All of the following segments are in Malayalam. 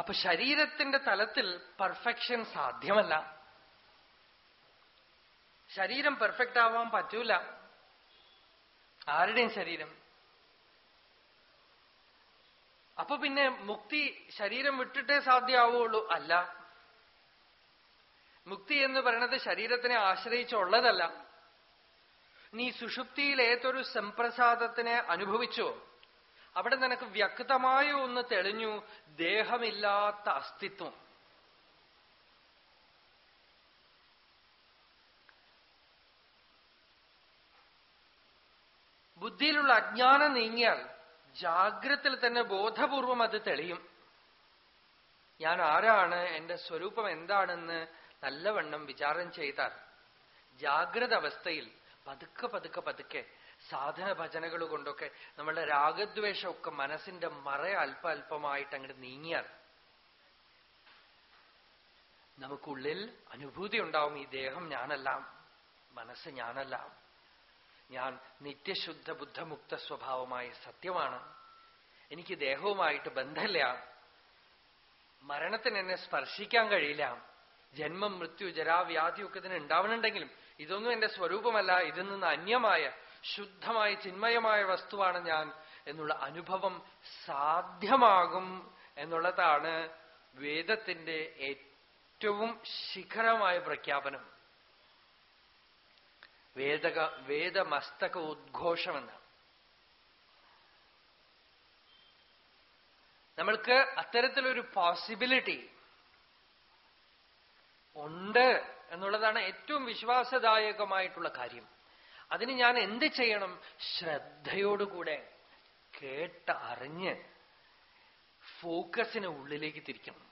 അപ്പൊ ശരീരത്തിന്റെ തലത്തിൽ പെർഫെക്ഷൻ സാധ്യമല്ല. ശരീരം പെർഫെക്റ്റ് ആവാൻ പറ്റൂല. ആരുടെയും ശരീരം? അപ്പൊ പിന്നെ മുക്തി ശരീരം വിട്ടിട്ടേ സാധ്യമാവുള്ളൂ അല്ല. മുക്തി എന്ന് പറയുന്നത് ശരീരത്തിനെ ആശ്രയിച്ചുള്ളതല്ല. നീ സുഷുപ്തിയിൽ ഏതൊരു സംപ്രസാദത്തിനെ അനുഭവിച്ചോ? അവിടെ നിനക്ക് വ്യക്തമായ ഒന്ന് തെളിഞ്ഞു ദേഹമില്ലാത്ത അസ്തിത്വം. ബുദ്ധിയിലുള്ള അജ്ഞാനം നീങ്ങിയാൽ ജാഗ്രത്തിൽ തന്നെ ബോധപൂർവം അത് തെളിയും. ഞാൻ ആരാണ് എന്റെ സ്വരൂപം എന്താണെന്ന് നല്ലവണ്ണം വിചാരം ചെയ്താൽ ജാഗ്രത അവസ്ഥയിൽ പതുക്കെ പതുക്കെ പതുക്കെ സാധന ഭജനകൾ കൊണ്ടൊക്കെ നമ്മളുടെ രാഗദ്വേഷമൊക്കെ മനസ്സിന്റെ മറ അല്പ അല്പമായിട്ട് അങ്ങോട്ട് നീങ്ങിയാൽ നമുക്കുള്ളിൽ അനുഭൂതി ഉണ്ടാവും ഈ ദേഹം ഞാനല്ല മനസ്സ് ഞാനല്ല. ഞാൻ നിത്യശുദ്ധ ബുദ്ധമുക്ത സ്വഭാവമായ സത്യമാണ്. എനിക്ക് ദേഹവുമായിട്ട് ബന്ധമില്ല. മരണത്തിന് എന്നെ സ്പർശിക്കാൻ കഴിയില്ല. ജന്മം മൃത്യു ജരാവ്യാധിയൊക്കെ ഇതിന് ഉണ്ടാവണുണ്ടെങ്കിലും ഇതൊന്നും എന്റെ സ്വരൂപമല്ല. ഇതിൽ നിന്ന് അന്യമായ ശുദ്ധമായ ചിന്മയമായ വസ്തുവാണ് ഞാൻ എന്നുള്ള അനുഭവം സാധ്യമാകും എന്നുള്ളതാണ് വേദത്തിന്റെ ഏറ്റവും ശിഖരമായ പ്രഖ്യാപനം. വേദക വേദമസ്തക ഉദ്ഘോഷമെന്ന്. നമ്മൾക്ക് അത്തരത്തിലൊരു പോസിബിലിറ്റി ഉണ്ട് എന്നുള്ളതാണ് ഏറ്റവും വിശ്വാസദായകമായിട്ടുള്ള കാര്യം. അതിന് ഞാൻ എന്ത് ചെയ്യണം? ശ്രദ്ധയോടുകൂടെ കേട്ട് അറിഞ്ഞ് ഫോക്കസിനെ ഉള്ളിലേക്ക് തിരിക്കണം.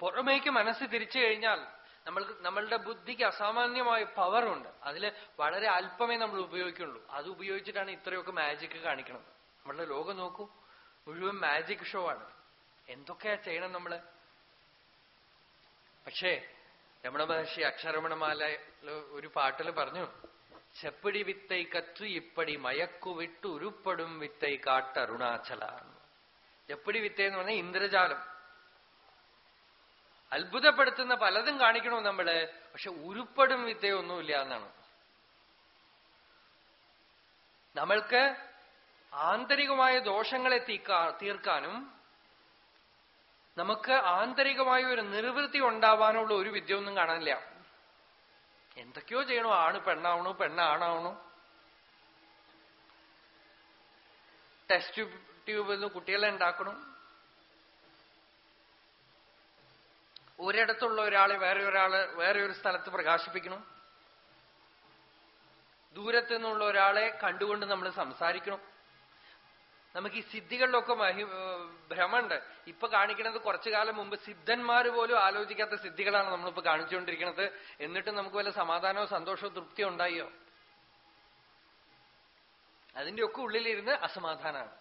പുറമേക്ക് മനസ്സ് തിരിച്ചു കഴിഞ്ഞാൽ നമ്മൾ നമ്മളുടെ ബുദ്ധിക്ക് അസാമാന്യമായ പവറുണ്ട് അതിൽ വളരെ അല്പമേ നമ്മൾ ഉപയോഗിക്കുള്ളൂ. അത് ഉപയോഗിച്ചിട്ടാണ് ഇത്രയൊക്കെ മാജിക് കാണിക്കുന്നത് നമ്മളുടെ ലോകം നോക്കൂ. മുഴുവൻ മാജിക് ഷോ ആണ്. എന്തൊക്കെയാ ചെയ്യണം നമ്മൾ? പക്ഷേ രമണ മഹർഷി അക്ഷരമണമാല ഒരു പാട്ടിൽ പറഞ്ഞു ചെപ്പടി വിത്തൈ കത്തു ഇപ്പടി മയക്കു വിട്ട് ഉരുപ്പടും വിത്തൈ കാട്ടരുണാചല ചെപ്പടി വിത്ത എന്ന് പറഞ്ഞാൽ ഇന്ദ്രജാലം. അത്ഭുതപ്പെടുത്തുന്ന പലതും കാണിക്കണോ നമ്മൾ? പക്ഷെ ഉരുപ്പടും വിത്തയൊന്നുമില്ല എന്നാണ്. നമ്മൾക്ക് ആന്തരികമായ ദോഷങ്ങളെ തീർക്കാനും നമുക്ക് ആന്തരികമായ ഒരു നിർവൃത്തി ഉണ്ടാവാനുള്ള ഒരു വിദ്യ ഒന്നും കാണാനില്ല. എന്തൊക്കെയോ ചെയ്യണോ. ആണ് പെണ്ണാവണോ പെണ്ണാണാവണോ. ടെസ്റ്റ് ട്യൂബിൽ നിന്ന് കുട്ടികളെ ഉണ്ടാക്കണം. ഒരിടത്തുള്ള ഒരാളെ വേറെ ഒരാൾ വേറെ ഒരു സ്ഥലത്ത് പ്രകാശിപ്പിക്കണം. ദൂരത്തു നിന്നുള്ള ഒരാളെ കണ്ടുകൊണ്ട് നമ്മൾ സംസാരിക്കണം. നമുക്ക് ഈ സിദ്ധികളിലൊക്കെ മഹി ഭ്രമുണ്ട്. ഇപ്പൊ കാണിക്കുന്നത് കുറച്ചു കാലം മുമ്പ് സിദ്ധന്മാര് പോലും ആലോചിക്കാത്ത സിദ്ധികളാണ് നമ്മളിപ്പോ കാണിച്ചുകൊണ്ടിരിക്കുന്നത്. എന്നിട്ടും നമുക്ക് വല്ല സമാധാനമോ സന്തോഷമോ തൃപ്തിയോ ഉണ്ടായോ? അതിന്റെ ഒക്കെ ഉള്ളിലിരുന്ന് അസമാധാനമാണ്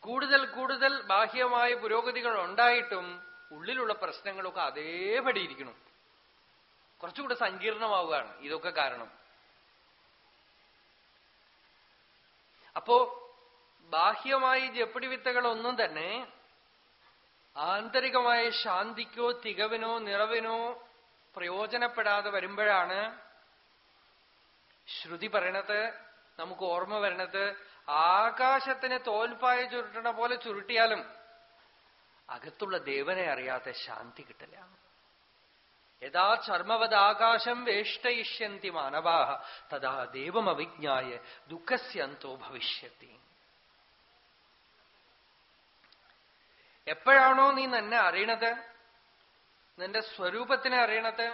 കൂടുതൽ കൂടുതൽ ബാഹ്യമായ പുരോഗതികൾ ഉണ്ടായിട്ടും ഉള്ളിലുള്ള പ്രശ്നങ്ങളൊക്കെ അതേപടി ഇരിക്കണം. കുറച്ചുകൂടെ സങ്കീർണമാവുകയാണ് ഇതൊക്കെ കാരണം. അപ്പോ ബാഹ്യമായി ജപ്പടി വിത്തകളൊന്നും തന്നെ ആന്തരികമായ ശാന്തിക്കോ തികവിനോ നിറവിനോ പ്രയോജനപ്പെടാതെ വരുമ്പോഴാണ് ശ്രുതി പറയണത് നമുക്ക് ഓർമ്മ വരണത്. ആകാശത്തിന് തോൽപ്പായ ചുരുട്ടണ പോലെ ചുരുട്ടിയാലും അകത്തുള്ള ദേവനെ അറിയാതെ ശാന്തി കിട്ടില്ല യഥാ ചർമ്മവദാകാശം വേഷ്ടയിഷ്യന്തി മാനവാഹ തഥാ ദേവമവിജ്ഞായ ദുഃഖസ്യന്തോ ഭവിഷ്യത്തി. എപ്പോഴാണോ നീ നിന്നെ അറിയണത്? നിന്റെ സ്വരൂപത്തിനെ അറിയണത്?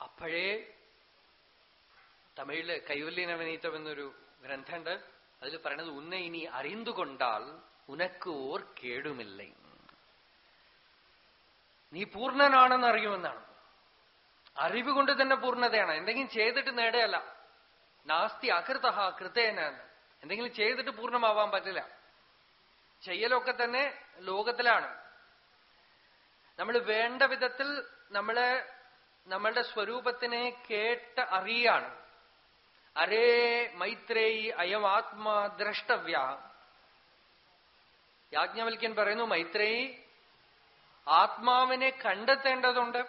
അപ്പോഴേ തമിഴിൽ കൈവല്യ നവനീതം എന്നൊരു ഗ്രന്ഥമുണ്ട്. അതിൽ പറയണത് ഉന്നെ ഇനി അറിന്തുകൊണ്ടാൽ ഉനക്ക് ഓർ കേടുമില്ല നീ പൂർണനാണെന്ന് അറിയുമെന്നാണ് അറിവ് കൊണ്ട് തന്നെ പൂർണതയാണ്. എന്തെങ്കിലും ചെയ്തിട്ട് നേടയല്ല. നാസ്തി അകൃത കൃതേന എന്തെങ്കിലും ചെയ്തിട്ട് പൂർണമാവാൻ പറ്റില്ല. ചെയ്യലൊക്കെ തന്നെ ലോകത്തിലാണ്. നമ്മൾ വേണ്ട വിധത്തിൽ നമ്മളെ നമ്മളുടെ സ്വരൂപത്തിനെ കേട്ട് അറിയാണ്. അരേ മൈത്രേയി അയം ആത്മാ ദ്രഷ്ടവ്യ. യാജ്ഞവൽക്കൻ പറയുന്നു മൈത്രേയി ആത്മാവിനെ കണ്ടെത്തേണ്ടതുണ്ട്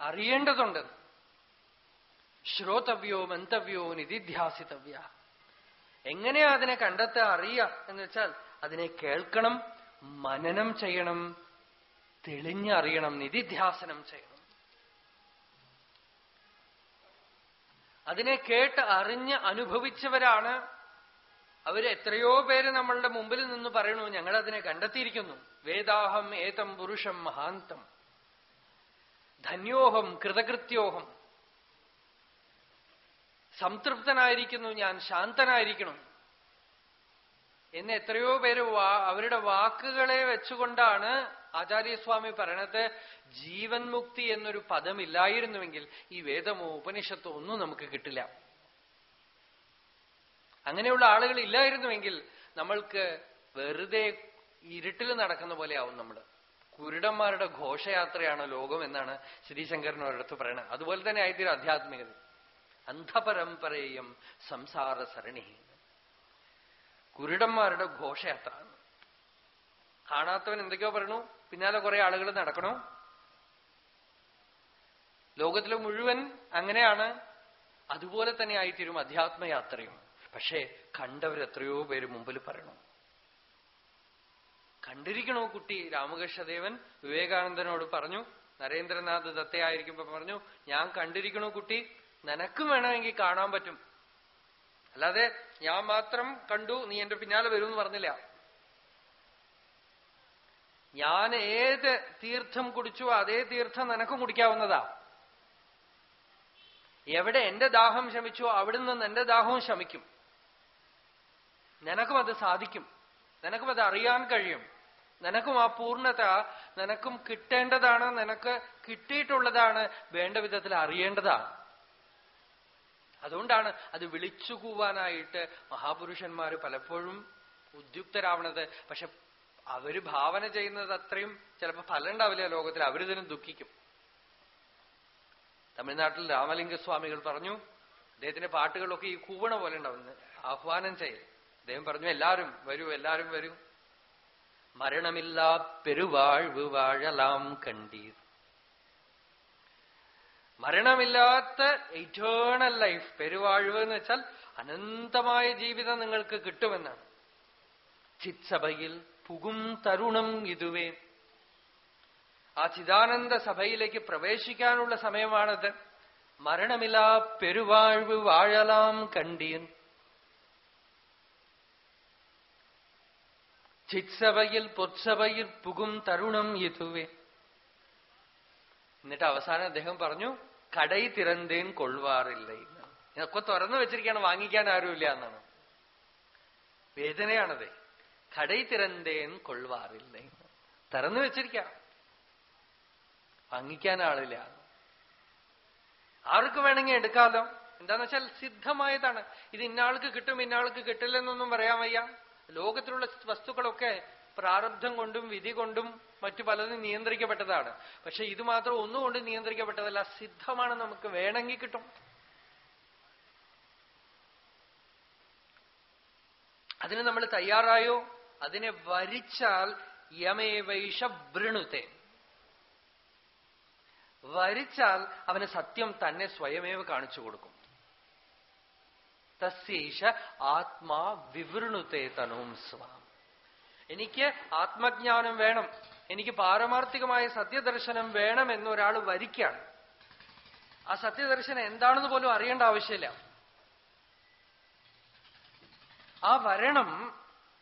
അറിയേണ്ടതുണ്ട്. ശ്രോതവ്യോ മന്തവ്യോ നിധിധ്യാസിതവ്യ. എങ്ങനെയാ അതിനെ കണ്ടെത്താൻ അറിയുക എന്ന് വെച്ചാൽ അതിനെ കേൾക്കണം മനനം ചെയ്യണം തെളിഞ്ഞറിയണം നിധിധ്യാസനം ചെയ്യണം. അതിനെ കേട്ട് അറിഞ്ഞ് അനുഭവിച്ചവരാണ് അവർ എത്രയോ പേര് നമ്മളുടെ മുമ്പിൽ നിന്ന് പറയണു ഞങ്ങളതിനെ കണ്ടെത്തിയിരിക്കുന്നു. വേദാഹം ഏതം പുരുഷം മഹാന്തം. ധന്യോഹം കൃതകൃത്യോഹം. സംതൃപ്തനായിരിക്കുന്നു ഞാൻ ശാന്തനായിരിക്കണം. എന്ന് എത്രയോ പേര് അവരുടെ വാക്കുകളെ വെച്ചുകൊണ്ടാണ് ആചാര്യസ്വാമി പറയണത് ജീവൻ മുക്തി എന്നൊരു പദമില്ലായിരുന്നുവെങ്കിൽ ഈ വേദമോ ഉപനിഷത്തോ ഒന്നും നമുക്ക് കിട്ടില്ല. അങ്ങനെയുള്ള ആളുകൾ ഇല്ലായിരുന്നുവെങ്കിൽ നമ്മൾക്ക് വെറുതെ ഇരുട്ടിൽ നടക്കുന്ന പോലെ ആവും നമ്മൾ. കുരുടന്മാരുടെ ഘോഷയാത്രയാണ് ലോകം എന്നാണ് ശ്രീശങ്കരൻ ഒരിടത്ത് പറയണത്. അതുപോലെ തന്നെ ആയിത്തീരും ആധ്യാത്മികത. അന്ധപരമ്പരയും സംസാര സരണി കുരുടന്മാരുടെ ഘോഷയാത്ര. കാണാത്തവൻ എന്തൊക്കെയോ പറയണു. പിന്നാലെ കുറെ ആളുകൾ നടക്കണു. ലോകത്തിലെ മുഴുവൻ അങ്ങനെയാണ്. അതുപോലെ തന്നെ ആയിത്തീരും അധ്യാത്മയാത്രയും പക്ഷേ കണ്ടവരെത്രയോ പേര് മുമ്പിൽ പറയണു. കണ്ടിരിക്കണോ കുട്ടി? രാമകൃഷ്ണദേവൻ വിവേകാനന്ദനോട് പറഞ്ഞു നരേന്ദ്രനാഥ് ദത്തയായിരിക്കുമ്പോ പറഞ്ഞു ഞാൻ കണ്ടിരിക്കണോ കുട്ടി? നിനക്കും വേണമെങ്കിൽ കാണാൻ പറ്റും. അല്ലാതെ ഞാൻ മാത്രം കണ്ടു നീ എന്റെ പിന്നാലെ വരുമെന്ന് പറഞ്ഞില്ല. ഞാൻ ഏത് തീർത്ഥം കുടിച്ചു അതേ തീർത്ഥം നിനക്കും കുടിക്കാവുന്നതാ. എവിടെ എന്റെ ദാഹം ശമിച്ചോ അവിടുന്ന് എന്റെ ദാഹവും ശമിക്കും. നിനക്കും അത് സാധിക്കും. നിനക്കും അത് അറിയാൻ കഴിയും. നിനക്കും ആ പൂർണത നിനക്കും കിട്ടേണ്ടതാണ് നിനക്ക് കിട്ടിയിട്ടുള്ളതാണ് വേണ്ട വിധത്തിൽ അറിയേണ്ടതാണ് അതുകൊണ്ടാണ് അത് വിളിച്ചു കൂവാനായിട്ട് മഹാപുരുഷന്മാർ പലപ്പോഴും ഉദ്യുക്തരാവണത്. പക്ഷെ അവർ ഭാവന ചെയ്യുന്നത് അത്രയും ചിലപ്പോൾ ഫലം ഉണ്ടാവില്ല ലോകത്തിൽ. അവരിതിനും ദുഃഖിക്കും. തമിഴ്നാട്ടിൽ രാമലിംഗസ്വാമികൾ പറഞ്ഞു അദ്ദേഹത്തിന്റെ പാട്ടുകളൊക്കെ ഈ കൂവണ പോലെ ഉണ്ടാവുന്നത് ആഹ്വാനം ചെയ്യും അദ്ദേഹം പറഞ്ഞു എല്ലാരും വരൂ എല്ലാരും വരൂ. മരണമില്ലാ പെരുവാഴ്വ് വാഴലാം കണ്ടീർ. മരണമില്ലാത്ത ഇറ്റേണൽ ലൈഫ് പെരുവാഴ്വ് എന്ന് വെച്ചാൽ അനന്തമായ ജീവിതം നിങ്ങൾക്ക് കിട്ടുമെന്നാണ്. ചിത്സഭയിൽ പുകും തരുണം ഇതുവേ. ആ ചിദാനന്ദ സഭയിലേക്ക് പ്രവേശിക്കാനുള്ള സമയമാണത്. മരണമില്ലാ പെരുവാഴ്വ് വാഴലാം കണ്ടീൻ ചിത്സഭയിൽ പൊത്സഭയിൽ പുകും തരുണം യഥുവേ. എന്നിട്ട് അവസാനം അദ്ദേഹം പറഞ്ഞു കടയി തിരന്തേൻ കൊള്ളുവാറില്ല ഇതൊക്കെ തുറന്നു വെച്ചിരിക്കുകയാണ് വാങ്ങിക്കാൻ ആരുമില്ല എന്നാണ്. വേദനയാണത്. കടൈ തിരന്തേൻ കൊള്ളുവാറില്ല തുറന്നു വെച്ചിരിക്കാം. വാങ്ങിക്കാൻ ആളില്ല. ആർക്ക് വേണമെങ്കിൽ എടുക്കാലോ? എന്താന്ന് വെച്ചാൽ സിദ്ധമായതാണ്. ഇത് ഇന്നാൾക്ക് കിട്ടും ഇന്നാൾക്ക് കിട്ടില്ലെന്നൊന്നും പറയാൻ വയ്യ. ലോകത്തിലുള്ള വസ്തുക്കളൊക്കെ പ്രാരബ്ധം കൊണ്ടും വിധി കൊണ്ടും മറ്റു പലതും നിയന്ത്രിക്കപ്പെട്ടതാണ്. പക്ഷെ ഇത് മാത്രം ഒന്നുകൊണ്ട് നിയന്ത്രിക്കപ്പെട്ടതല്ല സിദ്ധമാണ് നമുക്ക് വേണമെങ്കിൽ കിട്ടും. അതിന് നമ്മൾ തയ്യാറായോ? അതിനെ വരിച്ചാൽ യമേവൈഷ വൃണുത്തെ വരിച്ചാൽ അവന് സത്യം തന്നെ സ്വയമേവ് കാണിച്ചു കൊടുക്കും. തസ്യേഷ ആത്മാ വിവൃണുത്തെ തനോം സ്വാം. എനിക്ക് ആത്മജ്ഞാനം വേണം. എനിക്ക് പാരമാർത്ഥികമായ സത്യദർശനം വേണം എന്നൊരാൾ വരിക്കാണ്. ആ സത്യദർശനം എന്താണെന്ന് പോലും അറിയേണ്ട ആവശ്യമില്ല. ആ വരണം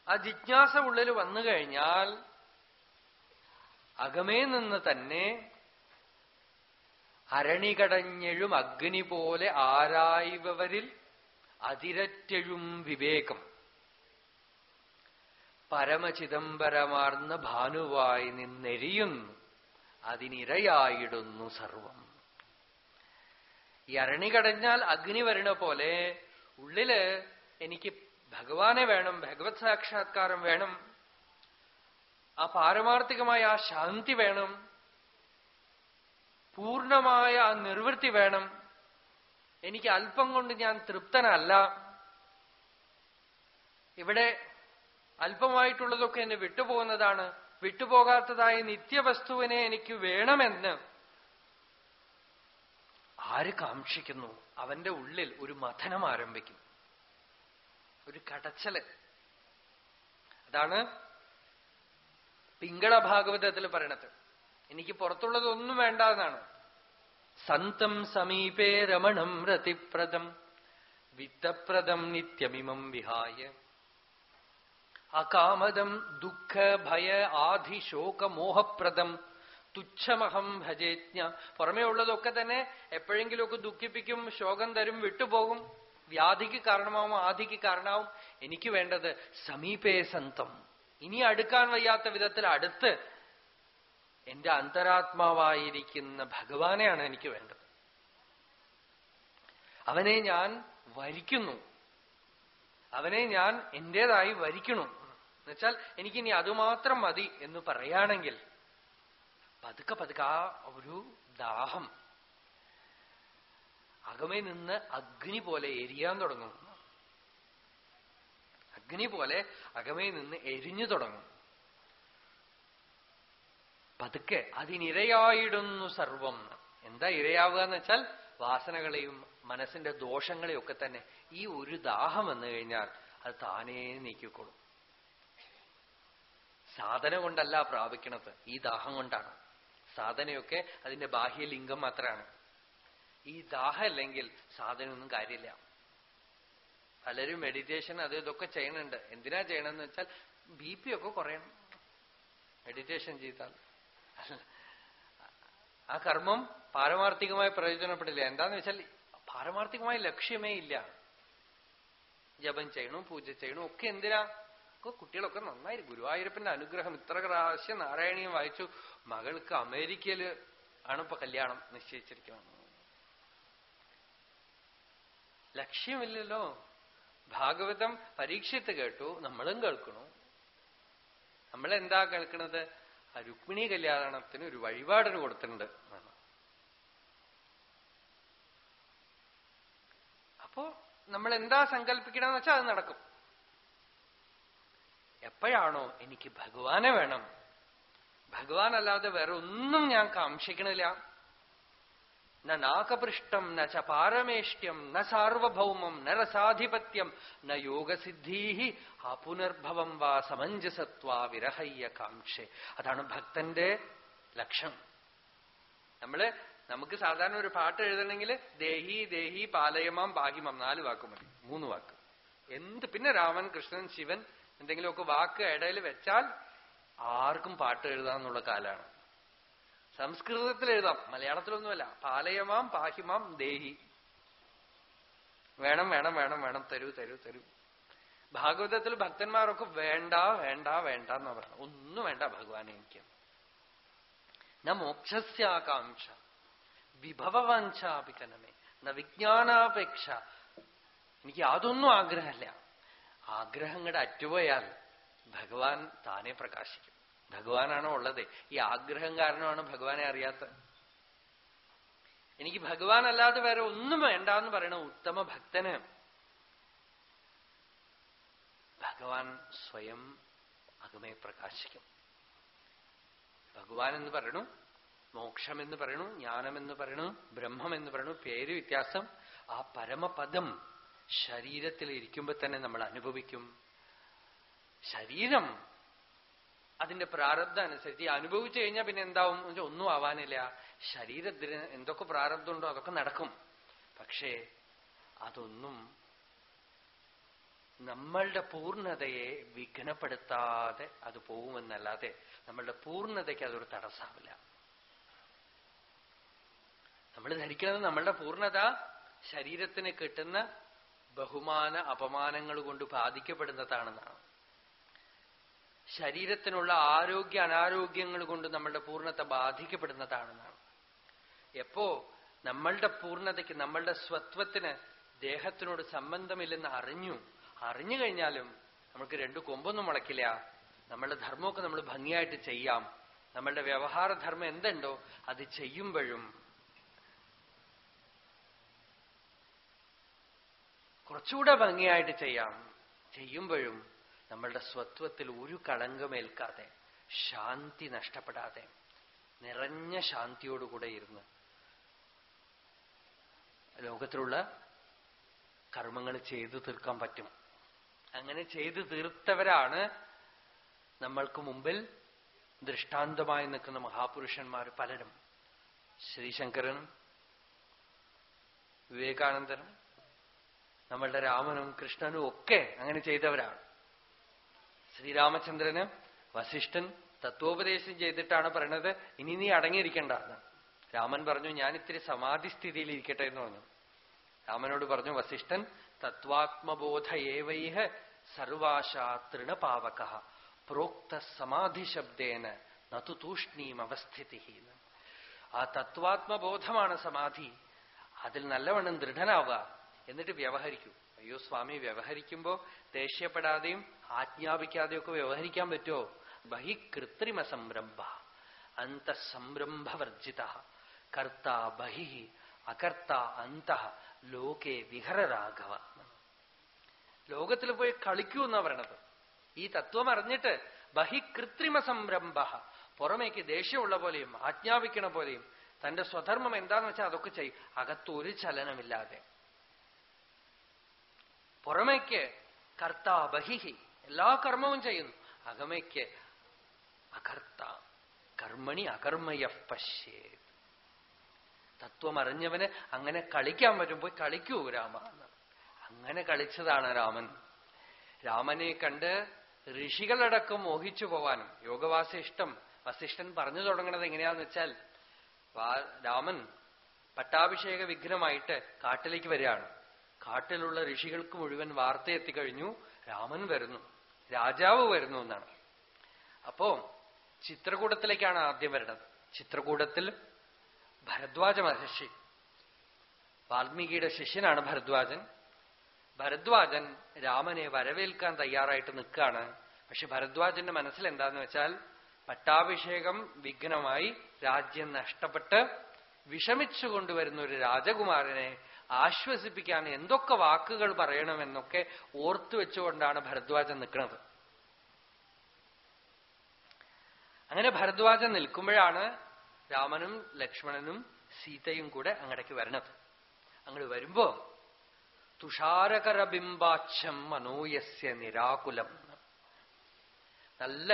ആ ജിജ്ഞാസ ഉള്ളിൽ വന്നു കഴിഞ്ഞാൽ അകമേ നിന്ന് തന്നെ അരണികടഞ്ഞെഴും അഗ്നി പോലെ ആരായവരിൽ അതിരറ്റെഴും വിവേകം. പരമചിദംബരമാർന്ന ഭാനുവായി നിന്നെരിയുന്നു അതിനിരയായിടുന്നു സർവം. ഈ അരണി കടഞ്ഞാൽ അഗ്നി വരണ പോലെ ഉള്ളിൽ എനിക്ക് ഭഗവാനെ വേണം ഭഗവത് സാക്ഷാത്കാരം വേണം ആ പാരമാർത്ഥികമായ ആ ശാന്തി വേണം പൂർണമായ ആ നിർവൃത്തി വേണം എനിക്ക് അല്പം കൊണ്ട് ഞാൻ തൃപ്തനല്ല. ഇവിടെ അല്പമായിട്ടുള്ളതൊക്കെ എന്നെ വിട്ടുപോകുന്നതാണ്. വിട്ടുപോകാത്തതായ നിത്യവസ്തുവിനെ എനിക്ക് വേണമെന്ന്. ആര് കാക്ഷിക്കുന്നു? അവന്റെ ഉള്ളിൽ ഒരു മഥനം ആരംഭിക്കും. ഒരു കടച്ചൽ. അതാണ് പിങ്കള ഭാഗവതത്തിൽ പറയണത്. എനിക്ക് പുറത്തുള്ളതൊന്നും വേണ്ട എന്നാണ് സന്തം സമീപേ രമണം രതിപ്രദം. വിത്തപ്രദം നിത്യമിമം വിഹായ. അകാമദം ദുഃഖ ഭയ ആധി ശോക മോഹപ്രദം. തുച്ഛമഹം ഭജേജ്ഞ പുറമേ ഉള്ളതൊക്കെ തന്നെ എപ്പോഴെങ്കിലുമൊക്കെ ദുഃഖിപ്പിക്കും ശോകം തരും വിട്ടുപോകും. വ്യാധിക്ക് കാരണമാവും ആധിക്ക് കാരണമാവും. എനിക്ക് വേണ്ടത് സമീപേ സന്തം. ഇനി അടുക്കാൻ വയ്യാത്ത വിധത്തിൽ അടുത്ത് എന്റെ അന്തരാത്മാവായിരിക്കുന്ന ഭഗവാനെയാണ് എനിക്ക് വേണ്ടത്. അവനെ ഞാൻ വരിക്കുന്നു. അവനെ ഞാൻ എന്റേതായി വരിക്കണു എന്നുവെച്ചാൽ എനിക്കിനി അതുമാത്രം മതി എന്ന് പറയുകയാണെങ്കിൽ പതുക്കെ പതുക്കെ ആ ഒരു ദാഹം അകമേ നിന്ന് അഗ്നി പോലെ എരിയാൻ തുടങ്ങും. അഗ്നി പോലെ അകമേ നിന്ന് എരിഞ്ഞു തുടങ്ങും. പതുക്കെ അതിനിരയായിടുന്നു സർവം. എന്താ ഇരയാവുക എന്ന് വെച്ചാൽ വാസനകളെയും മനസ്സിന്റെ ദോഷങ്ങളെയും ഒക്കെ തന്നെ ഈ ഒരു ദാഹം വന്നു കഴിഞ്ഞാൽ അത് താനേ നീക്കിക്കൊള്ളും. സാധന കൊണ്ടല്ല പ്രാപിക്കണത് ഈ ദാഹം കൊണ്ടാണ്. സാധനയൊക്കെ അതിന്റെ ബാഹ്യ ലിംഗം മാത്രമാണ് ഈ ദാഹം അല്ലെങ്കിൽ സാധനമൊന്നും കാര്യമില്ല. പലരും മെഡിറ്റേഷൻ അത് ഇതൊക്കെ ചെയ്യണുണ്ട് എന്തിനാ ചെയ്യണമെന്ന് വെച്ചാൽ ബി പി ഒക്കെ കുറയണം. മെഡിറ്റേഷൻ ചെയ്താൽ ആ കർമ്മം പാരമാർത്ഥികമായി പ്രയോജനപ്പെടില്ല. എന്താന്ന് വെച്ചാൽ പാരമാർത്ഥികമായ ലക്ഷ്യമേ ഇല്ല. ജപം ചെയ്യണു പൂജ ചെയ്യണു ഒക്കെ എന്തിനാ? കുട്ടികളൊക്കെ നന്നായി ഗുരുവായൂരപ്പന്റെ അനുഗ്രഹം ഇത്ര പ്രാവശ്യം നാരായണീയം വായിച്ചു. മകൾക്ക് അമേരിക്കയിൽ ആണ് ഇപ്പൊ കല്യാണം നിശ്ചയിച്ചിരിക്കുന്നത്. ലക്ഷ്യമില്ലല്ലോ. ഭാഗവതം പരീക്ഷത്ത് കേട്ടു. നമ്മളും കേൾക്കണു. നമ്മളെന്താ കേൾക്കണത്? ആ രുക്മിണി കല്യാണത്തിന് ഒരു വഴിപാടിന് കൊടുത്തിട്ടുണ്ട്. എന്നാണ് അപ്പോ നമ്മൾ എന്താ സങ്കല്പിക്കണമെന്ന് വെച്ചാൽ അത് നടക്കും. എപ്പോഴാണോ എനിക്ക് ഭഗവാനെ വേണം. ഭഗവാൻ അല്ലാതെ വേറെ ഒന്നും ഞാൻ കാക്ഷിക്കണില്ല. നാകപൃഷ്ടം ന പാരമേഷ്ട്യം ന സാർവഭൗമം ന രസാധിപത്യം ന യോഗസിദ്ധീ ആ പുനർഭവം വാ സമഞ്ജസത്വ വിരഹയ്യ കാംക്ഷേ അതാണ് ഭക്തന്റെ ലക്ഷ്യം. നമ്മൾ നമുക്ക് സാധാരണ ഒരു പാട്ട് എഴുതണമെങ്കിൽ ദേഹി ദേഹി പാലയമാം പാഹിമം നാല് വാക്ക് മതി. മൂന്ന് വാക്ക്. എന്ത് പിന്നെ രാമൻ കൃഷ്ണൻ ശിവൻ എന്തെങ്കിലുമൊക്കെ വാക്ക് ഇടയിൽ വെച്ചാൽ ആർക്കും പാട്ട് എഴുതാന്നുള്ള കാലാണ്. സംസ്കൃതത്തിൽ എഴുതാം മലയാളത്തിലൊന്നുമല്ല. പാലയമാം പാഹിമാം ദേഹി. വേണം വേണം വേണം വേണം. തരൂ തരൂ തരൂ. ഭാഗവതത്തിൽ ഭക്തന്മാരൊക്കെ വേണ്ട വേണ്ട വേണ്ട എന്ന് പറയുന്നത്. ഒന്നും വേണ്ട ഭഗവാനെ എനിക്ക്. ന മോക്ഷസ്യാകാംക്ഷ. വിഭവവാഞ്ചാപിക്കനമേ ന വിജ്ഞാനാപേക്ഷ. എനിക്ക് യാതൊന്നും ആഗ്രഹമല്ല. ആഗ്രഹങ്ങളുടെ അറ്റുപോയാൽ ഭഗവാൻ താനെ പ്രകാശിക്കും. ഭഗവാനാണോ ഉള്ളത്? ഈ ആഗ്രഹം കാരണമാണ് ഭഗവാനെ അറിയാത്ത. എനിക്ക് ഭഗവാൻ അല്ലാതെ വേറെ ഒന്നും വേണ്ട എന്ന് പറയണ ഉത്തമ ഭക്തന് ഭഗവാൻ സ്വയം അകമേ പ്രകാശിക്കും. ഭഗവാൻ എന്ന് പറയണു മോക്ഷം എന്ന് പറയണു ജ്ഞാനം എന്ന് പറയണു ബ്രഹ്മം എന്ന് പറയണു പേര് വ്യത്യാസം ആ പരമപദം ശരീരത്തിൽ ഇരിക്കുമ്പോ തന്നെ നമ്മൾ അനുഭവിക്കും. ശരീരം അതിന്റെ പ്രാരബ്ധം അനുസരിച്ച് അനുഭവിച്ചു കഴിഞ്ഞാൽ പിന്നെ എന്താവും ഒന്നും ആവാനില്ല. ശരീരത്തിന് എന്തൊക്കെ പ്രാരബ്ധമുണ്ടോ അതൊക്കെ നടക്കും. പക്ഷേ അതൊന്നും നമ്മളുടെ പൂർണതയെ വിഘ്നപ്പെടുത്താതെ അത് പോകുമെന്നല്ലാതെ നമ്മളുടെ പൂർണതയ്ക്ക് അതൊരു തടസ്സാവില്ല നമ്മൾ ധരിക്കുന്നത് നമ്മളുടെ പൂർണത ശരീരത്തിന് കിട്ടുന്ന ബഹുമാന അപമാനങ്ങൾ കൊണ്ട് ബാധിക്കപ്പെടുന്നതാണെന്നാണ്. ശരീരത്തിനുള്ള ആരോഗ്യ അനാരോഗ്യങ്ങൾ കൊണ്ട് നമ്മളുടെ പൂർണത ബാധിക്കപ്പെടുന്നതാണെന്നാണ്. എപ്പോ നമ്മളുടെ പൂർണതയ്ക്ക് നമ്മളുടെ സ്വത്വത്തിന് ദേഹത്തിനോട് സംബന്ധമില്ലെന്ന് അറിഞ്ഞു അറിഞ്ഞു കഴിഞ്ഞാലും നമുക്ക് രണ്ടു കൊമ്പൊന്നും മുളക്കില്ല നമ്മളുടെ ധർമ്മമൊക്കെ നമ്മൾ ഭംഗിയായിട്ട് ചെയ്യാം. നമ്മളുടെ വ്യവഹാര ധർമ്മം എന്തുണ്ടോ അത് ചെയ്യുമ്പോഴും കുറച്ചുകൂടെ ഭംഗിയായിട്ട് ചെയ്യാം. ചെയ്യുമ്പോഴും നമ്മളുടെ സ്വത്വത്തിൽ ഒരു കളങ്കമേൽക്കാതെ ശാന്തി നഷ്ടപ്പെടാതെ നിറഞ്ഞ ശാന്തിയോടുകൂടെ ഇരുന്ന് ലോകത്തിലുള്ള കർമ്മങ്ങൾ ചെയ്തു തീർക്കാൻ പറ്റും. അങ്ങനെ ചെയ്തു തീർത്തവരാണ് നമ്മൾക്ക് മുമ്പിൽ ദൃഷ്ടാന്തമായി നിൽക്കുന്ന മഹാപുരുഷന്മാർ പലരും. ശ്രീശങ്കരനും വിവേകാനന്ദനും നമ്മളുടെ രാമനും കൃഷ്ണനും ഒക്കെ അങ്ങനെ ചെയ്തവരാണ്. ശ്രീരാമചന്ദ്രന് വസിഷ്ഠൻ തത്വോപദേശം ചെയ്തിട്ടാണ് പറയണത്. ഇനി നീ അടങ്ങിയിരിക്കേണ്ട. രാമൻ പറഞ്ഞു ഞാൻ ഇത്തിരി സമാധി സ്ഥിതിയിൽ ഇരിക്കട്ടെ എന്ന് പറഞ്ഞു. രാമനോട് പറഞ്ഞു വസിഷ്ഠൻ തത്വാത്മബോധ ഏവൈഹ സർവാശാ തൃണപാവക പ്രോക്ത സമാധി ശബ്ദേന നതു തൂഷ്ണീം അവസ്ഥിതി ആ തത്വാത്മബോധമാണ് സമാധി. അതിൽ നല്ലവണ്ണം ദൃഢനാവുക. എന്നിട്ട് വ്യവഹരിക്കൂ. അയ്യോ സ്വാമി വ്യവഹരിക്കുമ്പോ ദേഷ്യപ്പെടാതെയും ആജ്ഞാപിക്കാതെയും ഒക്കെ വ്യവഹരിക്കാൻ പറ്റുമോ? ബഹി കൃത്രിമ സംരംഭ അന്തസംരംഭവർജിത കർത്ത ബഹി അകർത്ത അന്ത ലോകെ വിഹരരാഘവ. ലോകത്തിൽ പോയി കളിക്കൂ എന്നാ പറയണത്. ഈ തത്വം അറിഞ്ഞിട്ട് ബഹി കൃത്രിമ സംരംഭ പുറമേക്ക് ദേഷ്യമുള്ള പോലെയും ആജ്ഞാപിക്കണ പോലെയും തന്റെ സ്വധർമ്മം എന്താന്ന് വെച്ചാൽ അതൊക്കെ ചെയ്യും അകത്തൊരു ചലനമില്ലാതെ. പുറമേക്ക് കർത്താ ബഹിഹി എല്ലാ കർമ്മവും ചെയ്യുന്നു. അകമയ്ക്ക് അകർത്ത കർമ്മണി അകർമ്മയ പശ്യേ തത്വം അറിഞ്ഞവന് അങ്ങനെ കളിക്കാൻ പറ്റും. കളിക്കൂ രാമ. അങ്ങനെ കളിച്ചതാണ് രാമൻ. രാമനെ കണ്ട് ഋഷികളടക്കം മോഹിച്ചു പോവാനും യോഗവാസിഷ്ടം വസിഷ്ഠൻ പറഞ്ഞു തുടങ്ങണത് എങ്ങനെയാന്ന് വെച്ചാൽ രാമൻ പട്ടാഭിഷേക വിഘ്നമായിട്ട് കാട്ടിലേക്ക് വരികയാണ്. കാട്ടിലുള്ള ഋഷികൾക്ക് മുഴുവൻ വാർത്ത എത്തിക്കഴിഞ്ഞു. രാമൻ വരുന്നു. രാജാവ് വരുന്നു എന്നാണ്. അപ്പോ ചിത്രകൂടത്തിലേക്കാണ് ആദ്യം വരുന്നത്. ചിത്രകൂടത്തിൽ ഭരദ്വാജ മഹർഷി. വാൽമീകിയുടെ ശിഷ്യനാണ് ഭരദ്വാജൻ. ഭരദ്വാജൻ രാമനെ വരവേൽക്കാൻ തയ്യാറായിട്ട് നിൽക്കുകയാണ്. പക്ഷെ ഭരദ്വാജന്റെ മനസ്സിൽ എന്താന്ന് വെച്ചാൽ പട്ടാഭിഷേകം വിഘ്നമായി രാജ്യം നഷ്ടപ്പെട്ട് വിഷമിച്ചു കൊണ്ടുവരുന്ന ഒരു രാജകുമാരനെ ആശ്വസിപ്പിക്കാൻ എന്തൊക്കെ വാക്കുകൾ പറയണമെന്നൊക്കെ ഓർത്തു വെച്ചുകൊണ്ടാണ് ഭരദ്വാജൻ നിൽക്കുന്നത്. അങ്ങനെ ഭരദ്വാജൻ നിൽക്കുമ്പോഴാണ് രാമനും ലക്ഷ്മണനും സീതയും കൂടെ അങ്ങടേക്ക് വരണത്. അങ്ങോട്ട് വരുമ്പോ തുഷാരകരബിംബാച്ഛം മനോയസ്യ നിരാകുലം നല്ല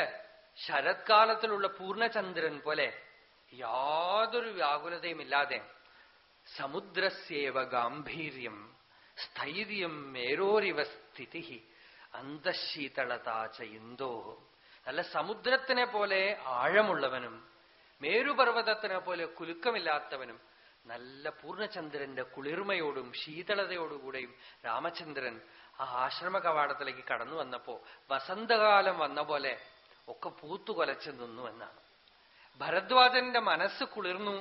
ശരത്കാലത്തിലുള്ള പൂർണചന്ദ്രൻ പോലെ യാതൊരു വ്യാകുലതയുമില്ലാതെ സമുദ്രസ്യേവ ഗാംഭീര്യം സ്ഥൈര്യം മേരോരിവ സ്ഥിതി അന്തശീതളതാച ഇന്തോ നല്ല സമുദ്രത്തിനെ പോലെ ആഴമുള്ളവനും മേരുപർവതത്തിനെ പോലെ കുലുക്കമില്ലാത്തവനും നല്ല പൂർണചന്ദ്രന്റെ കുളിർമയോടും ശീതളതയോടുകൂടെയും രാമചന്ദ്രൻ ആ ആശ്രമ കവാടത്തിലേക്ക് കടന്നു വന്നപ്പോ വസന്തകാലം വന്ന പോലെ ഒക്കെ പൂത്തുകൊലച്ചു നിന്നു എന്നാണ്. ഭരദ്വാജന്റെ മനസ്സ് കുളിർന്നു.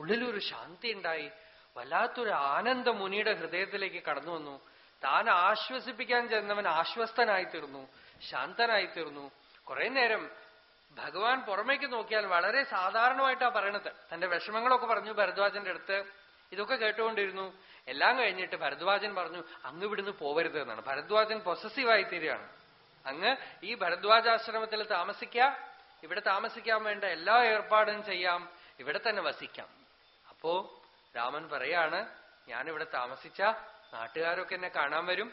ഉള്ളിലൊരു ശാന്തി ഉണ്ടായി വല്ലാത്തൊരു ആനന്ദ മുനിയുടെ ഹൃദയത്തിലേക്ക് കടന്നു വന്നു. താൻ ആശ്വസിപ്പിക്കാൻ ചെന്നവൻ ആശ്വസ്തനായി തീർന്നു ശാന്തനായി തീർന്നു കുറെ നേരം ഭഗവാൻ പുറമേക്ക് നോക്കിയാൽ വളരെ സാധാരണമായിട്ടാ പറയണത്. തന്റെ വിഷമങ്ങളൊക്കെ പറഞ്ഞു ഭരദ്വാജന്റെ അടുത്ത്. ഇതൊക്കെ കേട്ടുകൊണ്ടിരുന്നു. എല്ലാം കഴിഞ്ഞിട്ട് ഭരദ്വാജൻ പറഞ്ഞു അങ്ങ് ഇവിടുന്ന് പോവരുത് എന്നാണ്. ഭരദ്വാജൻ പൊസസീവായി തീരുകയാണ് അങ്ങ് ഈ ഭരദ്വാജാശ്രമത്തിൽ താമസിക്കാം. ഇവിടെ താമസിക്കാൻ വേണ്ട എല്ലാ ഏർപ്പാടും ചെയ്യാം. ഇവിടെ തന്നെ വസിക്കാം. അപ്പോ രാമൻ പറയാണ് ഞാനിവിടെ താമസിച്ച നാട്ടുകാരൊക്കെ എന്നെ കാണാൻ വരും.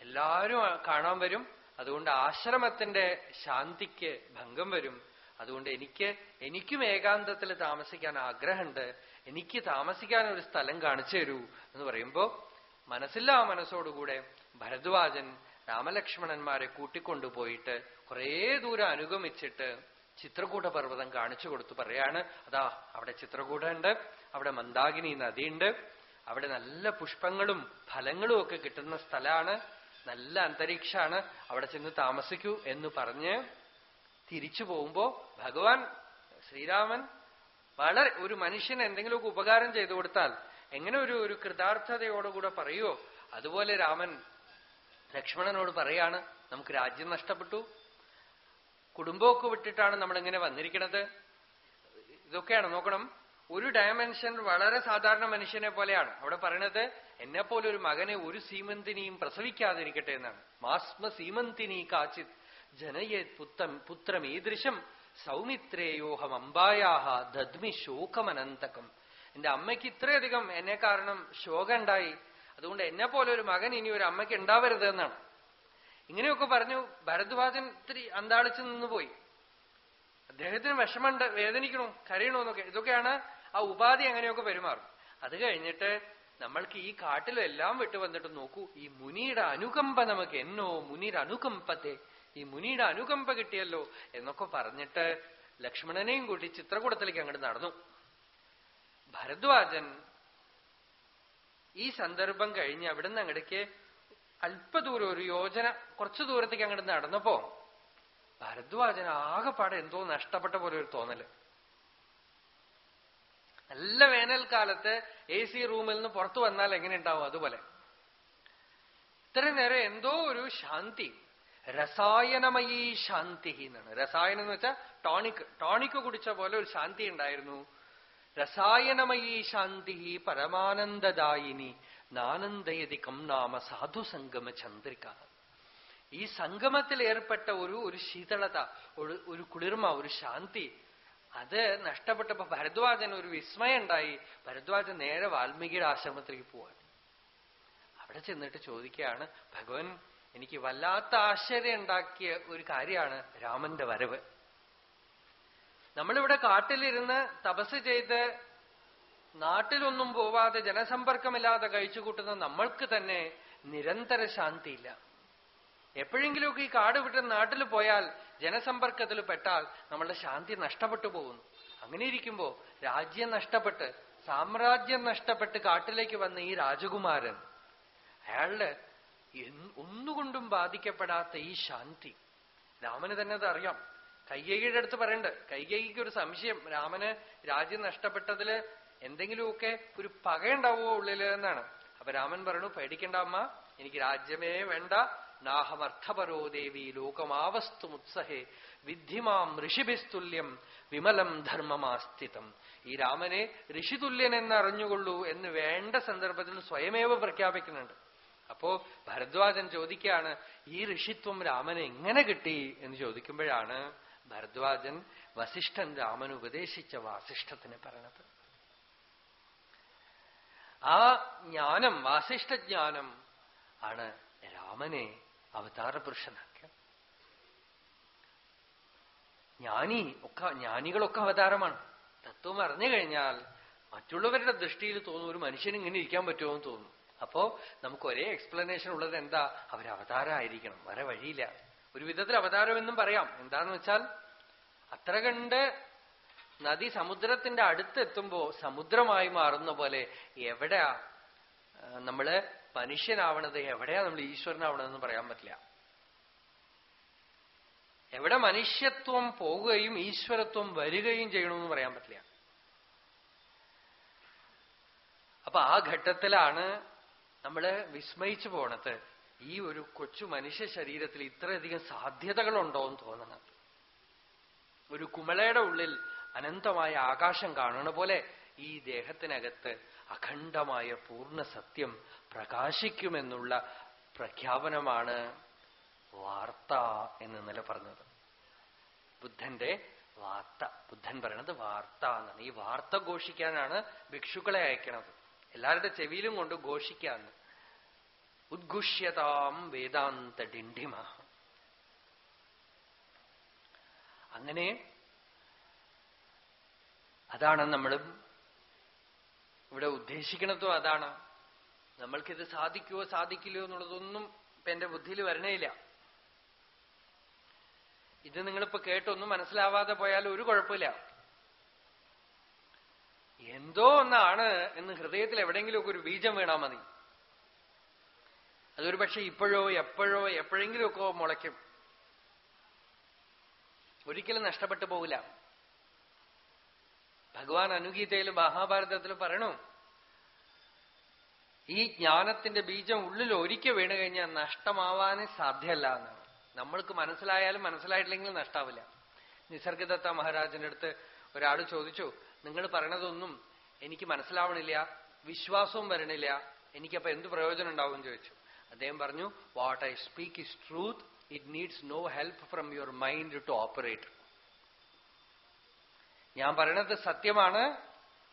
എല്ലാവരും കാണാൻ വരും. അതുകൊണ്ട് ആശ്രമത്തിന്റെ ശാന്തിക്ക് ഭംഗം വരും. അതുകൊണ്ട് എനിക്ക് എനിക്കും ഏകാന്തത്തിൽ താമസിക്കാൻ ആഗ്രഹമുണ്ട്. എനിക്ക് താമസിക്കാൻ ഒരു സ്ഥലം കാണിച്ചു തരൂ. എന്ന് പറയുമ്പോ മനസ്സില്ലാ മനസ്സോടുകൂടെ ഭരദ്വാജൻ രാമലക്ഷ്മണന്മാരെ കൂട്ടിക്കൊണ്ടുപോയിട്ട് കുറേ ദൂരം അനുഗമിച്ചിട്ട് ചിത്രകൂട പർവതം കാണിച്ചു കൊടുത്തു. പറയാണ് അതാ അവിടെ ചിത്രകൂടമുണ്ട്. അവിടെ മന്ദാകിനി നദിയുണ്ട്. അവിടെ നല്ല പുഷ്പങ്ങളും ഫലങ്ങളും ഒക്കെ കിട്ടുന്ന സ്ഥലമാണ്. നല്ല അന്തരീക്ഷമാണ്. അവിടെ ചെന്ന് താമസിക്കൂ എന്ന് പറഞ്ഞ് തിരിച്ചു പോകുമ്പോ ഭഗവാൻ ശ്രീരാമൻ വളരെ ഒരു മനുഷ്യന് എന്തെങ്കിലുമൊക്കെ ഉപകാരം ചെയ്തു കൊടുത്താൽ എങ്ങനെ ഒരു ഒരു കൃതാർത്ഥതയോടുകൂടെ പറയുമോ അതുപോലെ രാമൻ ലക്ഷ്മണനോട് പറയാണ് നമുക്ക് രാജ്യം നഷ്ടപ്പെട്ടു. കുടുംബമൊക്കെ വിട്ടിട്ടാണ് നമ്മൾ ഇങ്ങനെ വന്നിരിക്കുന്നത് ഇതൊക്കെയാണ് നോക്കണം. ഒരു ഡയമെൻഷൻ വളരെ സാധാരണ മനുഷ്യനെ പോലെയാണ്. അവിടെ പറയണത് എന്നെ പോലെ ഒരു മകനെ ഒരു സീമന്തിനിയും പ്രസവിക്കാതിരിക്കട്ടെ എന്നാണ്. മാസ്മ സീമന്തിനി കാച്ചിത് ജനയേ പുത്തം പുത്രമീദൃശം സൗമിത്രേയോഹം അമ്പായാഹ ദദ്മി ശോകമനന്തകം. എന്റെ അമ്മയ്ക്ക് ഇത്രയധികം എന്നെ കാരണം ശോകം ഉണ്ടായി അതുകൊണ്ട് എന്നെ പോലെ ഒരു മകൻ ഇനി ഒരു അമ്മയ്ക്ക് ഉണ്ടാവരുത് എന്നാണ്. ഇങ്ങനെയൊക്കെ പറഞ്ഞു ഭരദ്വാജൻ ഇത്തിരി അന്താളിച്ചു നിന്നുപോയി. അദ്ദേഹത്തിന് വിഷമമുണ്ട് വേദനിക്കണോ കരയണോ എന്നൊക്കെ. ഇതൊക്കെയാണ് ആ ഉപാധി അങ്ങനെയൊക്കെ പെരുമാറും? അത് കഴിഞ്ഞിട്ട് നമ്മൾക്ക് ഈ കാട്ടിലും എല്ലാം വിട്ടു വന്നിട്ട് നോക്കൂ. ഈ മുനിയുടെ അനുകമ്പ നമുക്ക് എന്നോ മുനിയുടെ അനുകമ്പത്തെ ഈ മുനിയുടെ അനുകമ്പ കിട്ടിയല്ലോ എന്നൊക്കെ പറഞ്ഞിട്ട് ലക്ഷ്മണനെയും കൂട്ടി ചിത്രകൂടത്തിലേക്ക് അങ്ങോട്ട് നടന്നു. ഭരദ്വാജൻ ഈ സന്ദർഭം കഴിഞ്ഞ് അവിടുന്ന് അങ്ങടേക്ക് അല്പദൂരം ഒരു യോജന കുറച്ചു ദൂരത്തേക്ക് അങ്ങോട്ട് നടന്നപ്പോ ഭരദ്വാജൻ ആകെപ്പാടെ എന്തോ നഷ്ടപ്പെട്ട പോലെ ഒരു തോന്നൽ. നല്ല വേനൽക്കാലത്ത് എ സി റൂമിൽ നിന്ന് പുറത്തു വന്നാൽ എങ്ങനെ ഉണ്ടാവും അതുപോലെ. ഇത്ര നേരം എന്തോ ഒരു ശാന്തി രസായനമയീ ശാന്തി എന്നാണ്. രസായനം എന്ന് വെച്ചാൽ ടോണിക് ടോണിക് കുടിച്ച പോലെ ഒരു ശാന്തി ഉണ്ടായിരുന്നു. രസായനമയീ ശാന്തി പരമാനന്ദദായിനി നാനന്ദയതികം നാമ സാധു സംഗമ ചന്ദ്രിക. ഈ സംഗമത്തിൽ ഏർപ്പെട്ട ഒരു ഒരു ശീതളത ഒരു കുളിർമ ഒരു ശാന്തി അത് നഷ്ടപ്പെട്ടപ്പോ ഭരദ്വാജൻ ഒരു വിസ്മയം ഉണ്ടായി ഭരദ്വാജൻ നേരെ വാൽമീകിയുടെ ആശ്രമത്തിലേക്ക് പോവാൻ. അവിടെ ചെന്നിട്ട് ചോദിക്കുകയാണ് ഭഗവൻ എനിക്ക് വല്ലാത്ത ആശ്ചര്യം ഉണ്ടാക്കിയ ഒരു കാര്യമാണ് രാമന്റെ വരവ്. നമ്മളിവിടെ കാട്ടിലിരുന്ന് തപസ് ചെയ്ത് നാട്ടിലൊന്നും പോവാതെ ജനസമ്പർക്കമില്ലാതെ കഴിച്ചു കൂട്ടുന്ന നമ്മൾക്ക് തന്നെ നിരന്തര ശാന്തിയില്ല. എപ്പോഴെങ്കിലുമൊക്കെ ഈ കാട് വിട്ട് നാട്ടിൽ പോയാൽ ജനസമ്പർക്കത്തിൽ പെട്ടാൽ നമ്മളുടെ ശാന്തി നഷ്ടപ്പെട്ടു പോകുന്നു. അങ്ങനെ ഇരിക്കുമ്പോ രാജ്യം നഷ്ടപ്പെട്ട് സാമ്രാജ്യം നഷ്ടപ്പെട്ട് കാട്ടിലേക്ക് വന്ന ഈ രാജകുമാരൻ അയാളുടെ ഒന്നുകൊണ്ടും ബാധിക്കപ്പെടാത്ത ഈ ശാന്തി. രാമന് തന്നെ അത് അറിയാം കൈകൈയുടെ അടുത്ത് പറയണ്ട് കൈകൈക്ക് ഒരു സംശയം രാമന് രാജ്യം നഷ്ടപ്പെട്ടതിൽ എന്തെങ്കിലുമൊക്കെ ഒരു പകയുണ്ടാവോ ഉള്ളിൽ എന്നാണ്. അപ്പൊ രാമൻ പറഞ്ഞു പേടിക്കണ്ട അമ്മ എനിക്ക് രാജ്യമേ വേണ്ട നാഹമർത്ഥപരോ ദേവി ലോകമാവസ്തു ലോകമാവസ്തുമുത്സഹേ വിദ്ധിമാം ഋഷിഭിസ്തുല്യം വിമലം ധർമ്മമാസ്ഥിതം. ഈ രാമനെ ഋഷിതുല്യൻ എന്ന് അറിഞ്ഞുകൊള്ളൂ എന്ന് വേണ്ട സന്ദർഭത്തിൽ സ്വയമേവ പ്രഖ്യാപിക്കുന്നുണ്ട്. അപ്പോ ഭരദ്വാജൻ ചോദിക്കുകയാണ് ഈ ഋഷിത്വം രാമന് എങ്ങനെ കിട്ടി എന്ന് ചോദിക്കുമ്പോഴാണ് ഭരദ്വാജൻ വസിഷ്ഠൻ രാമൻ ഉപദേശിച്ച വാസിഷ്ഠത്തിന് പറയണത് ആ ജ്ഞാനം വാസിഷ്ഠജ്ഞാനം ആണ് രാമനെ അവതാര പുരുഷനാക്കുക ജ്ഞാനി ഒക്കെ ജ്ഞാനികളൊക്കെ അവതാരമാണ്. തത്വം അറിഞ്ഞു കഴിഞ്ഞാൽ മറ്റുള്ളവരുടെ ദൃഷ്ടിയിൽ തോന്നും ഒരു മനുഷ്യന് ഇങ്ങനെ ഇരിക്കാൻ പറ്റുമോ എന്ന് തോന്നും. അപ്പോ നമുക്ക് ഒരേ എക്സ്പ്ലനേഷൻ ഉള്ളത് എന്താ? അവരവതാരമായിരിക്കണം വരെ വഴിയില്ല. ഒരു വിധത്തിൽ അവതാരം എന്നും പറയാം. എന്താന്ന് വെച്ചാൽ അത്ര കണ്ട് നദി സമുദ്രത്തിന്റെ അടുത്തെത്തുമ്പോ സമുദ്രമായി മാറുന്ന പോലെ എവിടെയാ നമ്മൾ മനുഷ്യനാവണത് എവിടെയാ നമ്മൾ ഈശ്വരനാവണതെന്ന് പറയാൻ പറ്റില്ല. എവിടെ മനുഷ്യത്വം പോവുകയും ഈശ്വരത്വം വരികയും ചെയ്യണമെന്ന് പറയാൻ പറ്റില്ല. അപ്പൊ ആ ഘട്ടത്തിലാണ് നമ്മൾ വിസ്മയിച്ചു പോണത്. ഈ ഒരു കൊച്ചു മനുഷ്യ ശരീരത്തിൽ ഇത്രയധികം സാധ്യതകളുണ്ടോ എന്ന് തോന്നണം. ഒരു കുമളയുടെ ഉള്ളിൽ അനന്തമായ ആകാശം കാണണ പോലെ ഈ ദേഹത്തിനകത്ത് അഖണ്ഡമായ പൂർണ സത്യം പ്രകാശിക്കുമെന്നുള്ള പ്രഖ്യാപനമാണ് വാർത്ത എന്ന് ഇന്നലെ പറഞ്ഞത്. ബുദ്ധന്റെ വാർത്ത ബുദ്ധൻ പറയണത് വാർത്ത എന്നാണ്. ഈ വാർത്ത ഘോഷിക്കാനാണ് ഭിക്ഷുക്കളെ അയക്കണത്. എല്ലാവരുടെ ചെവിയിലും കൊണ്ട് ഘോഷിക്കാന്ന്. ഉദ്ഘുഷ്യതാം വേദാന്ത ഡിണ്ടിമ. അങ്ങനെ അതാണ് നമ്മളും ഇവിടെ ഉദ്ദേശിക്കണതോ അതാണ്. നമ്മൾക്കിത് സാധിക്കുവോ സാധിക്കില്ലയോ എന്നുള്ളതൊന്നും ഇപ്പൊ എന്റെ ബുദ്ധിയിൽ വരണേയില്ല. ഇത് നിങ്ങളിപ്പോ കേട്ടൊന്നും മനസ്സിലാവാതെ പോയാൽ ഒരു കുഴപ്പമില്ല. എന്തോ ഒന്നാണ് എന്ന് ഹൃദയത്തിൽ എവിടെയെങ്കിലുമൊക്കെ ഒരു ബീജം വീണാ മതി. അതൊരു പക്ഷെ ഇപ്പോഴോ എപ്പോഴോ എപ്പോഴെങ്കിലുമൊക്കെ മുളയ്ക്കും. ഒരിക്കലും നഷ്ടപ്പെട്ടു പോകില്ല ഭഗവാൻ അനുഗീതയിലും മഹാഭാരതത്തിലും പറയണു ഈ ജ്ഞാനത്തിന്റെ ബീജം ഉള്ളിൽ ഒരിക്കൽ വീണു കഴിഞ്ഞാൽ നഷ്ടമാവാൻ സാധ്യമല്ല എന്നാണ്. നമ്മൾക്ക് മനസ്സിലായാലും മനസ്സിലായിട്ടില്ലെങ്കിലും നഷ്ടാവില്ല. നിസർഗദത്ത മഹാരാജന്റെ അടുത്ത് ഒരാൾ ചോദിച്ചു നിങ്ങൾ പറയണതൊന്നും എനിക്ക് മനസ്സിലാവണില്ല വിശ്വാസവും വരണില്ല എനിക്കപ്പോ എന്ത് പ്രയോജനം ഉണ്ടാവും? ചോദിച്ചു. അദ്ദേഹം പറഞ്ഞു what I speak is truth it needs no help from your mind to operate ഞാൻ പറയണത് സത്യമാണ്.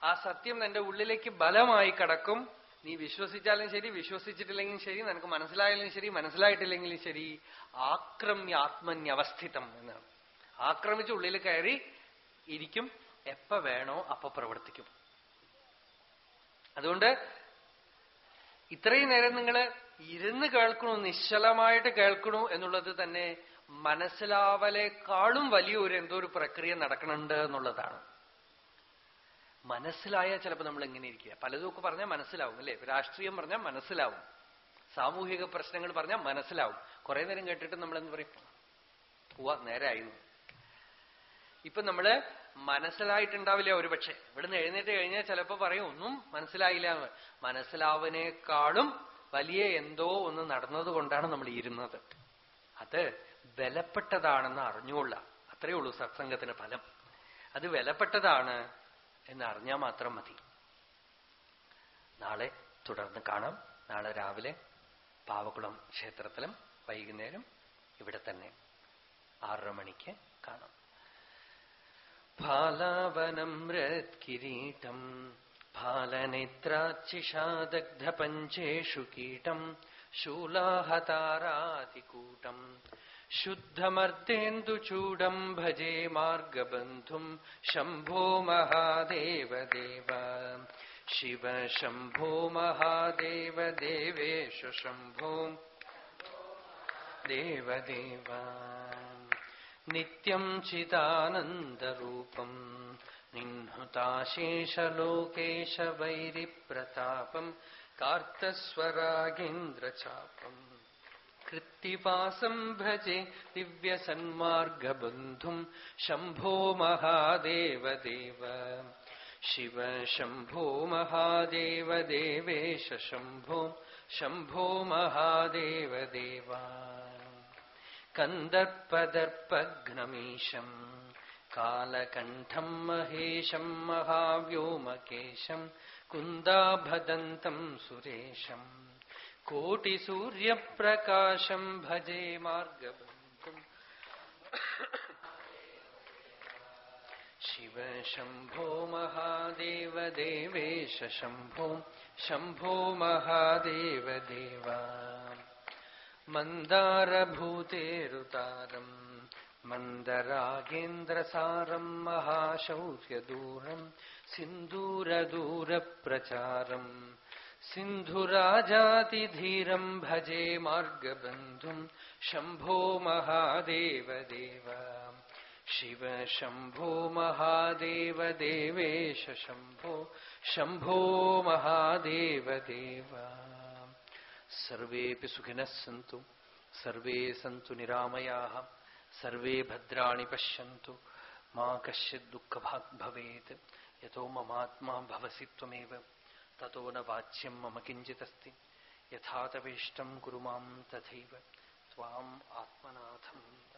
ആ സത്യം നിന്റെ ഉള്ളിലേക്ക് ബലമായി കടക്കും. നീ വിശ്വസിച്ചാലും ശരി വിശ്വസിച്ചിട്ടില്ലെങ്കിലും ശരി നിനക്ക് മനസ്സിലായാലും ശരി മനസ്സിലായിട്ടില്ലെങ്കിലും ശരി. ആക്രമ്യാത്മന്യവസ്ഥിതം എന്നാണ് ആക്രമിച്ച് ഉള്ളിൽ കയറി ഇരിക്കും. എപ്പ വേണോ അപ്പൊ പ്രവർത്തിക്കും. അതുകൊണ്ട് ഇത്രയും നേരം നിങ്ങൾ ഇരുന്ന് കേൾക്കണു നിശ്ചലമായിട്ട് കേൾക്കണു എന്നുള്ളത് തന്നെ മനസ്സിലാവലേക്കാളും വലിയൊരു എന്തോ ഒരു പ്രക്രിയ നടക്കണുണ്ട് എന്നുള്ളതാണ്. മനസ്സിലായാൽ ചിലപ്പോൾ നമ്മൾ എങ്ങനെ ഇരിക്കുക. പലതുമൊക്കെ പറഞ്ഞാൽ മനസ്സിലാവും അല്ലേ? രാഷ്ട്രീയം പറഞ്ഞാൽ മനസ്സിലാവും. സാമൂഹിക പ്രശ്നങ്ങൾ പറഞ്ഞാൽ മനസ്സിലാവും. കുറെ നേരം കേട്ടിട്ട് നമ്മൾ എന്ത് പറയും? പോവാ നേരായിരുന്നു ഇപ്പൊ നമ്മൾ മനസ്സിലായിട്ടുണ്ടാവില്ല ഒരു പക്ഷെ. ഇവിടുന്ന് എഴുന്നേറ്റ് കഴിഞ്ഞാൽ ചിലപ്പോ പറയും ഒന്നും മനസ്സിലായില്ല. മനസ്സിലാവനേക്കാളും വലിയ എന്തോ ഒന്ന് നടന്നതുകൊണ്ടാണ് നമ്മൾ ഇരുന്നത്. അത് വിലപ്പെട്ടതാണെന്ന് അറിഞ്ഞുകൊള്ള. അത്രയേ ഉള്ളൂ സത്സംഗത്തിന് ഫലം. അത് വിലപ്പെട്ടതാണ് എന്ന് അറിഞ്ഞാൽ മാത്രം മതി. നാളെ തുടർന്ന് കാണാം. നാളെ രാവിലെ പാവകുളം ക്ഷേത്രത്തിലും വൈകുന്നേരം ഇവിടെ തന്നെ ആറര മണിക്ക് കാണാം. ഫാലാവനമ്രത്കിരീടം ഫാലനേത്രാക്ഷിഷാദഗ്ധപഞ്ചേഷു കീടം ശൂലാഹതാരാതികൂട്ടം ശുദ്ധമർത്തേന്ദുചൂടം ഭജേ മാർഗബന്ധും ശംഭോ മഹാദേവദേവ. ശിവ ശംഭോ മഹാദേവദേവേഷു ശംഭോ ദേവദേവ. നിത്യം ചിദാനന്ദരൂപം നിൻഹുതാശേഷലോകേശവൈരിപ്രതാപം കാർത്തസ്വരാഗേന്ദ്രചാപം कृत्तिपासम् भजे दिव्यसन्मार्गबन्धुम् शम्भो महादेवदेव शिव शम्भो महादेव देवेश शम्भो शम्भो महादेवदेवा कन्दर्पदर्पघ्नमीशम् कालकण्ठम् महेशम् महाव्योमकेशम् कुन्दाभदन्तम् सुरेशम् कोटिसूर्यप्रकाशम् भजे मार्गबन्धुम्। शिव शम्भो महादेव देवेश शम्भो शम्भो महादेव देवा मन्दारभूतेरुतारम् मन्दरागेन्द्रसारम् महाशौर्यदूरम् सिन्दूरदूरप्रचारम्। सिन्धुराजातिधीरम् भजे मार्गबन्धुम् शम्भो महादेवदेव। शिव शम्भो महादेव देवेश शम्भो शम्भो महादेवदेव। सर्वेऽपि सुखिनः सन्तु, सर्वे सन्तु निरामयाः, सर्वे भद्राणि पश्यन्तु। मा कश्चित् दुःखभाग् भवेत्, यतो ममात्मा भवसि त्वमेव। ततो न वाच्यम मम किञ्चिदस्ति। यथा तवेष्टम् कुरु त्वाम् आत्मनाथम्।